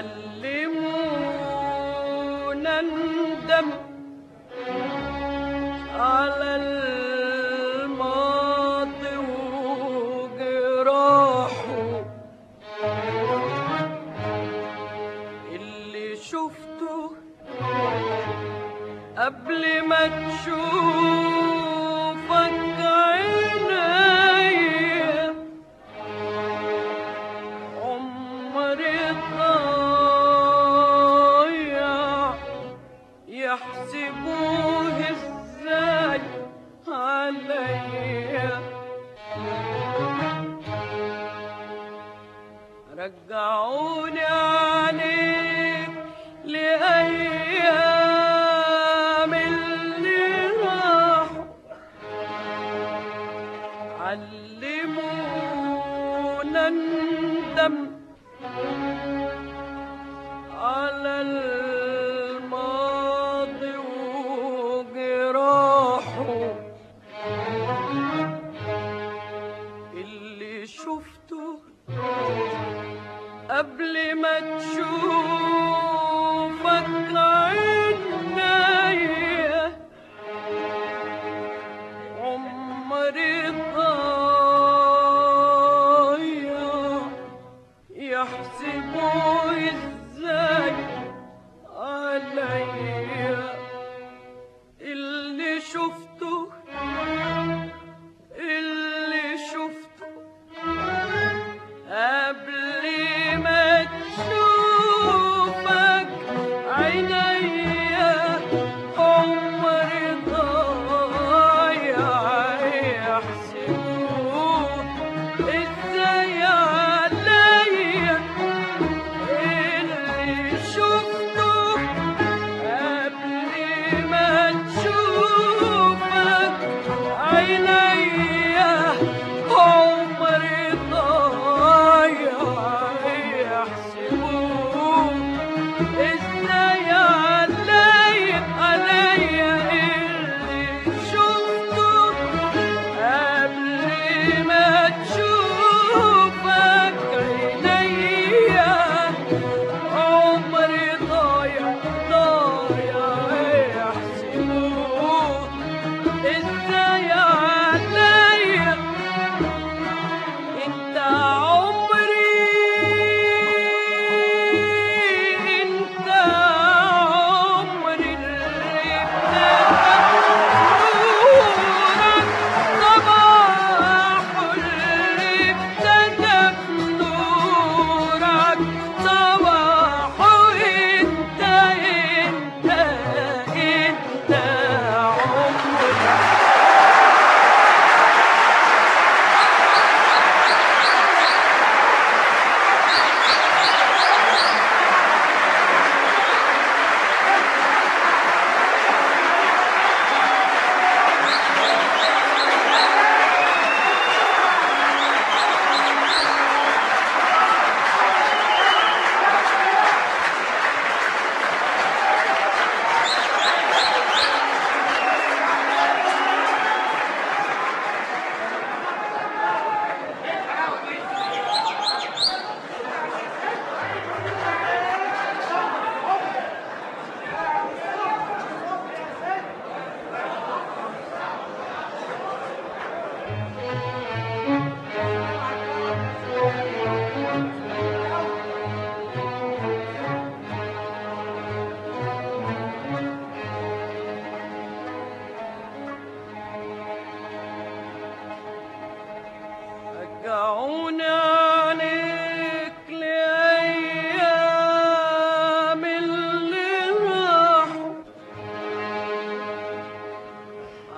علمونا ندم على الماضي وجراحه. اللي شفته قبل ما تشوف علمونا ندم على الماضي وجراحه. اللي شفته قبل ما تشوف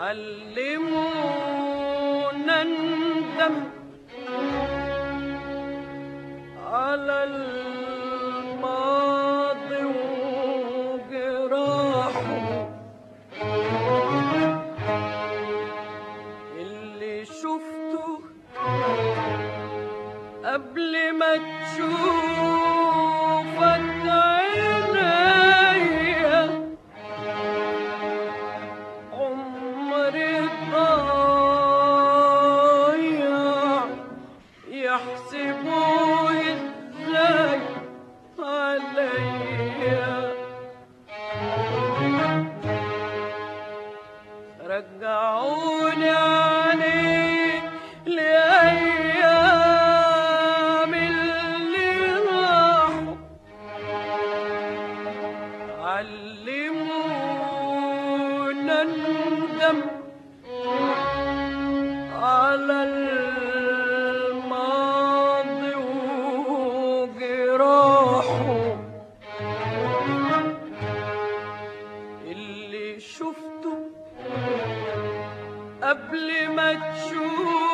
علمونا ندم على الماضي وجراحه. اللي شفته قبل ما تشوف المسلمون ندم على الماضي وجراحه. اللي شفته قبل ما تشوف